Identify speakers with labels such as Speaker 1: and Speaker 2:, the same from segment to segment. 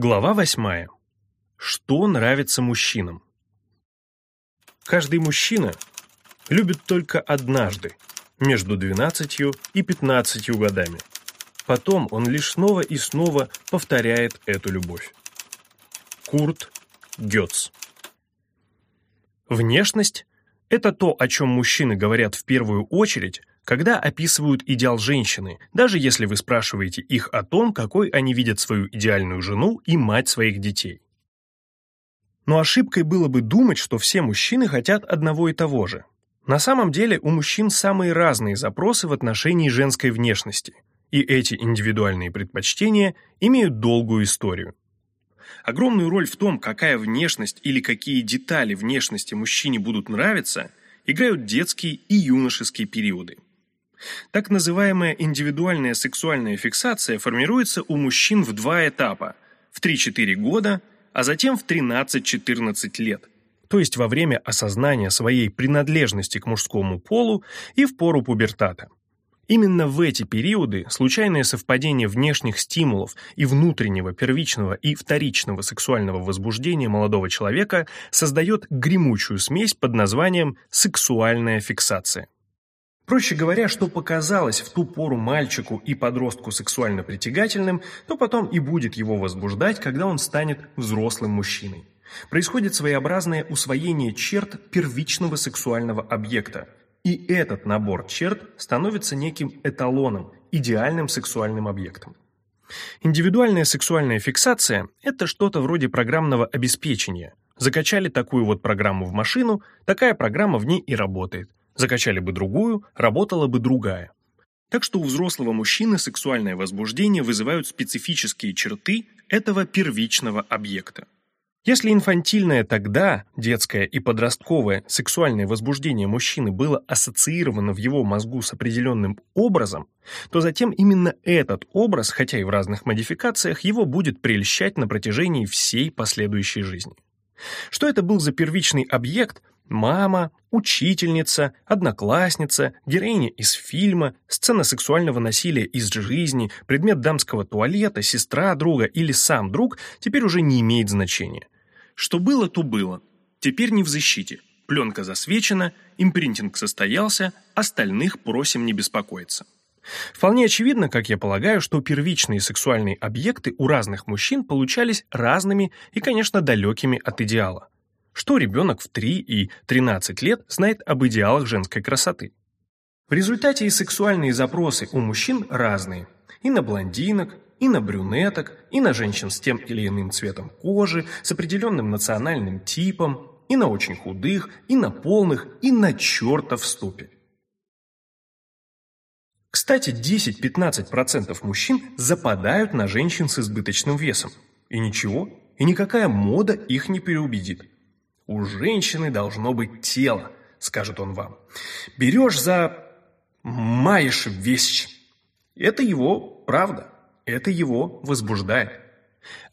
Speaker 1: Глава восьмая. Что нравится мужчинам? Каждый мужчина любит только однажды, между 12 и 15 годами. Потом он лишь снова и снова повторяет эту любовь. Курт Гёц Внешность – это то, о чем мужчины говорят в первую очередь, когда описывают идеал женщины, даже если вы спрашиваете их о том, какой они видят свою идеальную жену и мать своих детей. Но ошибкой было бы думать, что все мужчины хотят одного и того же. На самом деле у мужчин самые разные запросы в отношении женской внешности, и эти индивидуальные предпочтения имеют долгую историю. Огромную роль в том, какая внешность или какие детали внешности мужчине будут нравиться, играют детские и юношеские периоды. Так называемая индивидуальная сексуальная фиксация формируется у мужчин в два этапа – в 3-4 года, а затем в 13-14 лет, то есть во время осознания своей принадлежности к мужскому полу и в пору пубертата. Именно в эти периоды случайное совпадение внешних стимулов и внутреннего, первичного и вторичного сексуального возбуждения молодого человека создает гремучую смесь под названием «сексуальная фиксация». Проще говоря, что показалось в ту пору мальчику и подростку сексуально притягательным, то потом и будет его возбуждать, когда он станет взрослым мужчиной. Происходит своеобразное усвоение черт первичного сексуального объекта. И этот набор черт становится неким эталоном, идеальным сексуальным объектом. Индивидуальная сексуальная фиксация – это что-то вроде программного обеспечения. Закачали такую вот программу в машину, такая программа в ней и работает. Закачали бы другую, работала бы другая. Так что у взрослого мужчины сексуальное возбуждение вызывают специфические черты этого первичного объекта. Если инфантильное тогда, детское и подростковое сексуальное возбуждение мужчины было ассоциировано в его мозгу с определенным образом, то затем именно этот образ, хотя и в разных модификациях, его будет прельщать на протяжении всей последующей жизни. Что это был за первичный объект, Мама, учительница, одноклассница, героиня из фильма, сцена сексуального насилия из жизни, предмет дамского туалета, сестра друга или сам друг теперь уже не имеет значения. Что было, то было. Теперь не в защите. Пленка засвечена, импринтинг состоялся, остальных просим не беспокоиться. Вполне очевидно, как я полагаю, что первичные сексуальные объекты у разных мужчин получались разными и, конечно, далекими от идеала что ребенок в 3 и 13 лет знает об идеалах женской красоты. В результате и сексуальные запросы у мужчин разные. И на блондинок, и на брюнеток, и на женщин с тем или иным цветом кожи, с определенным национальным типом, и на очень худых, и на полных, и на чертов ступе. Кстати, 10-15% мужчин западают на женщин с избыточным весом. И ничего, и никакая мода их не переубедит. У женщины должно быть тело, скажет он вам. Берешь за маешь вещь. Это его правда, это его возбуждает.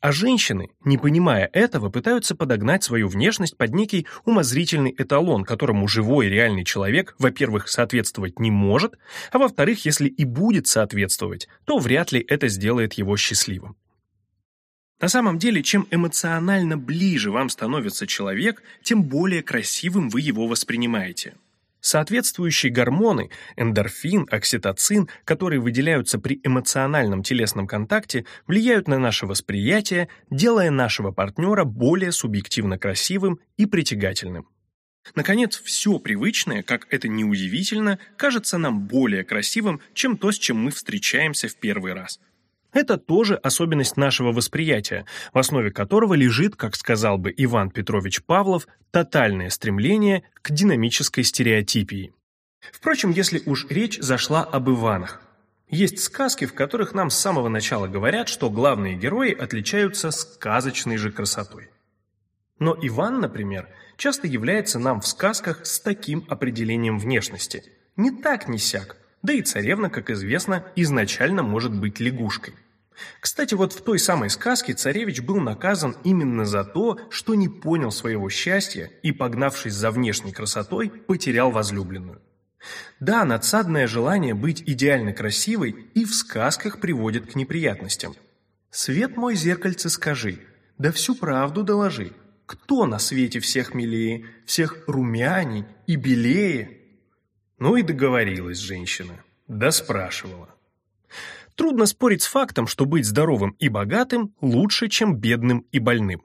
Speaker 1: А женщины, не понимая этого, пытаются подогнать свою внешность под некий умозрительный эталон, которому живой реальный человек, во-первых, соответствовать не может, а во-вторых, если и будет соответствовать, то вряд ли это сделает его счастливым. На самом деле, чем эмоционально ближе вам становится человек, тем более красивым вы его воспринимаете. Соответствующие гормоны – эндорфин, окситоцин, которые выделяются при эмоциональном телесном контакте, влияют на наше восприятие, делая нашего партнера более субъективно красивым и притягательным. Наконец, все привычное, как это неудивительно, кажется нам более красивым, чем то, с чем мы встречаемся в первый раз – это тоже особенность нашего восприятия, в основе которого лежит, как сказал бы Иван Петрович Павлов, тотальное стремление к динамической стереотипии. Впрочем, если уж речь зашла об Иванах. Есть сказки, в которых нам с самого начала говорят, что главные герои отличаются сказочной же красотой. Но Иван, например, часто является нам в сказках с таким определением внешности. Не так, не сяк. Да и царевна, как известно, изначально может быть лягушкой. Кстати, вот в той самой сказке царевич был наказан именно за то, что не понял своего счастья и, погнавшись за внешней красотой, потерял возлюбленную. Да, надсадное желание быть идеально красивой и в сказках приводит к неприятностям. Свет мой зеркальце скажи, да всю правду доложи. Кто на свете всех милее, всех румяней и белее? Ну и договорилась женщина, да спрашивала. Трудно спорить с фактом, что быть здоровым и богатым лучше, чем бедным и больным.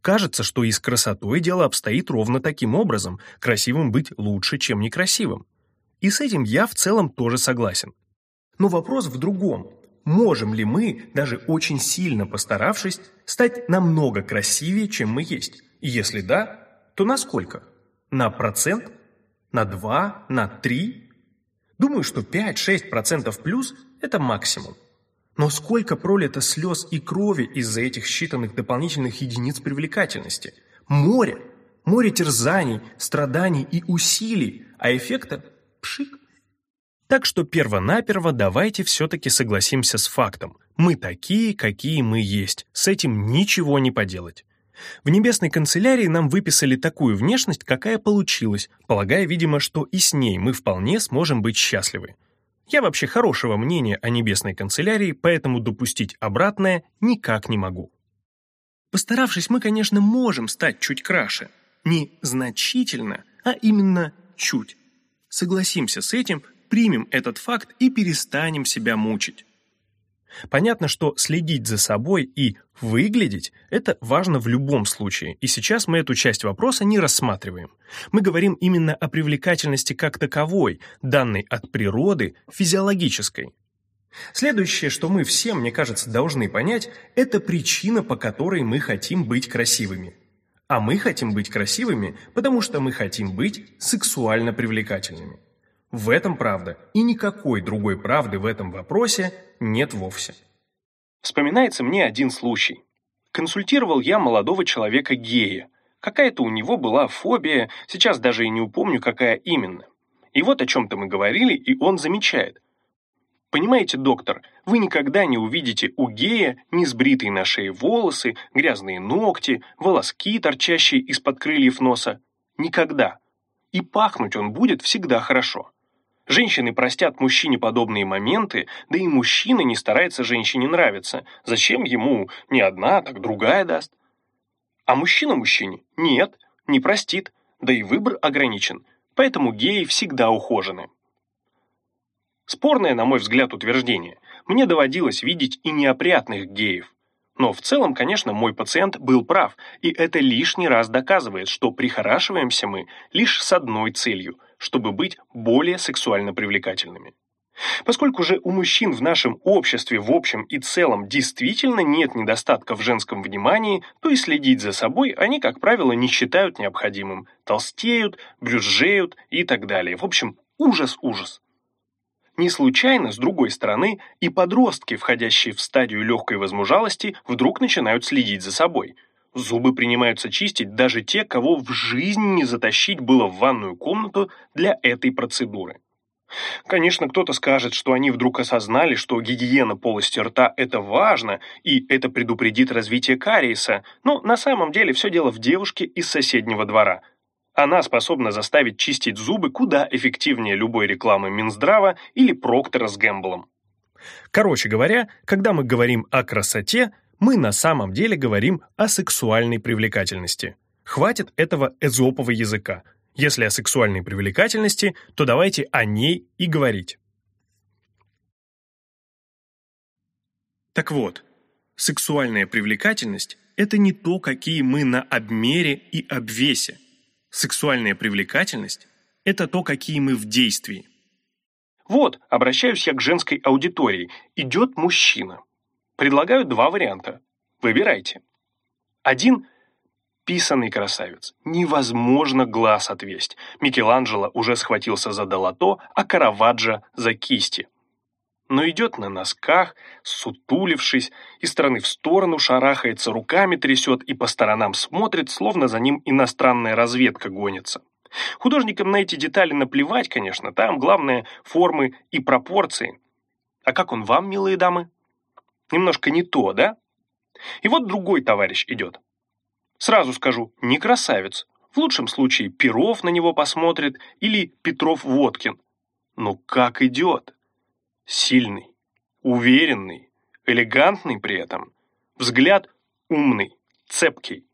Speaker 1: Кажется, что и с красотой дело обстоит ровно таким образом, красивым быть лучше, чем некрасивым. И с этим я в целом тоже согласен. Но вопрос в другом. Можем ли мы, даже очень сильно постаравшись, стать намного красивее, чем мы есть? И если да, то на сколько? На процент? На 2? На 3? Думаю, что 5-6% плюс – это максимум. Но сколько пролито слез и крови из-за этих считанных дополнительных единиц привлекательности? Море! Море терзаний, страданий и усилий, а эффекта – пшик. Так что перво-наперво давайте все-таки согласимся с фактом. Мы такие, какие мы есть. С этим ничего не поделать. В небесной канцелярии нам выписали такую внешность, какая получилась, полагая, видимо, что и с ней мы вполне сможем быть счастливы. Я вообще хорошего мнения о небесной канцелярии, поэтому допустить обратное никак не могу. Постаравшись, мы, конечно, можем стать чуть краше. Не значительно, а именно чуть. Согласимся с этим, примем этот факт и перестанем себя мучить. Понятно, что следить за собой и выглядеть – это важно в любом случае, и сейчас мы эту часть вопроса не рассматриваем. Мы говорим именно о привлекательности как таковой, данной от природы, физиологической. Следующее, что мы все, мне кажется, должны понять, это причина, по которой мы хотим быть красивыми. А мы хотим быть красивыми, потому что мы хотим быть сексуально привлекательными. В этом правда, и никакой другой правды в этом вопросе нет вовсе. Вспоминается мне один случай. Консультировал я молодого человека-гея. Какая-то у него была фобия, сейчас даже и не упомню, какая именно. И вот о чем-то мы говорили, и он замечает. Понимаете, доктор, вы никогда не увидите у гея несбритые на шее волосы, грязные ногти, волоски, торчащие из-под крыльев носа. Никогда. И пахнуть он будет всегда хорошо. Женщины простят мужчине подобные моменты, да и мужчина не старается женщине нравиться. Зачем ему не одна, так другая даст? А мужчина мужчине нет, не простит, да и выбор ограничен, поэтому геи всегда ухожены. Спорное, на мой взгляд, утверждение. Мне доводилось видеть и неопрятных геев. Но в целом, конечно, мой пациент был прав, и это лишний раз доказывает, что прихорашиваемся мы лишь с одной целью – чтобы быть более сексуально привлекательными. Поскольку же у мужчин в нашем обществе в общем и целом действительно нет недостатка в женском внимании, то и следить за собой они, как правило, не считают необходимым. Толстеют, брюзжеют и так далее. В общем, ужас-ужас. Не случайно, с другой стороны, и подростки, входящие в стадию легкой возмужалости, вдруг начинают следить за собой. Зубы принимаются чистить даже те, кого в жизни не затащить было в ванную комнату для этой процедуры. Конечно, кто-то скажет, что они вдруг осознали, что гигиена полости рта – это важно, и это предупредит развитие кариеса, но на самом деле все дело в девушке из соседнего двора – она способна заставить чистить зубы куда эффективнее любой рекламы Минздрава или Проктора с Гэмблом. Короче говоря, когда мы говорим о красоте, мы на самом деле говорим о сексуальной привлекательности. Хватит этого эзопового языка. Если о сексуальной привлекательности, то давайте о ней и говорить. Так вот, сексуальная привлекательность – это не то, какие мы на обмере и обвесе. Сексуальная привлекательность – это то, какие мы в действии. Вот, обращаюсь я к женской аудитории. Идет мужчина. Предлагаю два варианта. Выбирайте. Один – писанный красавец. Невозможно глаз отвесть. Микеланджело уже схватился за долото, а Караваджо – за кисти но идет на носках, сутулившись, из стороны в сторону шарахается, руками трясет и по сторонам смотрит, словно за ним иностранная разведка гонится. Художникам на эти детали наплевать, конечно, там главное формы и пропорции. А как он вам, милые дамы? Немножко не то, да? И вот другой товарищ идет. Сразу скажу, не красавец. В лучшем случае Перов на него посмотрит или Петров-Водкин. Но как идет? Сильный, уверенный, элегантный при этом. Взгляд умный, цепкий.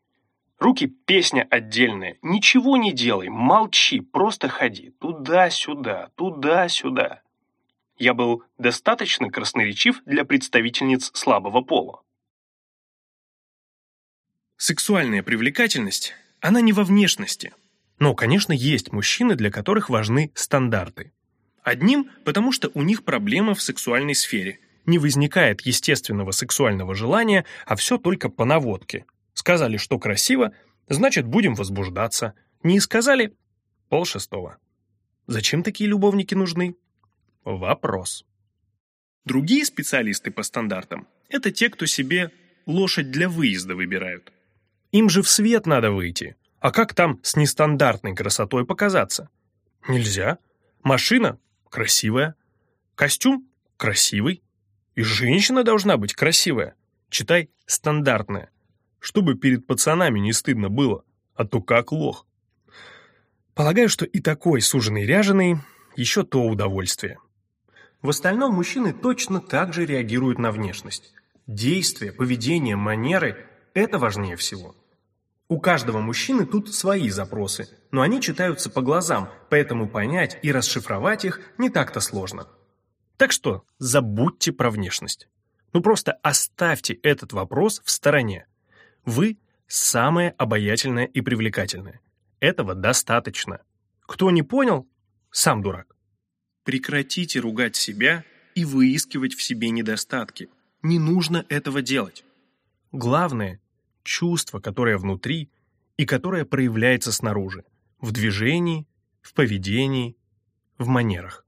Speaker 1: Руки песня отдельная. Ничего не делай, молчи, просто ходи. Туда-сюда, туда-сюда. Я был достаточно красноречив для представительниц слабого пола. Сексуальная привлекательность, она не во внешности. Но, конечно, есть мужчины, для которых важны стандарты. Одним, потому что у них проблема в сексуальной сфере. Не возникает естественного сексуального желания, а все только по наводке. Сказали, что красиво, значит, будем возбуждаться. Не сказали – полшестого. Зачем такие любовники нужны? Вопрос. Другие специалисты по стандартам – это те, кто себе лошадь для выезда выбирают. Им же в свет надо выйти. А как там с нестандартной красотой показаться? Нельзя. Машина красивая. Костюм красивый. И женщина должна быть красивая. Читай стандартная. Чтобы перед пацанами не стыдно было. А то как лох. Полагаю, что и такой суженый ряженый еще то удовольствие. В остальном мужчины точно так же реагируют на внешность. Действия, поведение, манеры – это важнее всего. У каждого мужчины тут свои запросы, но они читаются по глазам, поэтому понять и расшифровать их не так-то сложно. Так что забудьте про внешность. Ну просто оставьте этот вопрос в стороне. Вы самое обаятельное и привлекательное. Этого достаточно. Кто не понял, сам дурак. Прекратите ругать себя и выискивать в себе недостатки. Не нужно этого делать. Главное чувство, которое внутри и которое проявляется снаружи, в движении, в поведении, в манерах.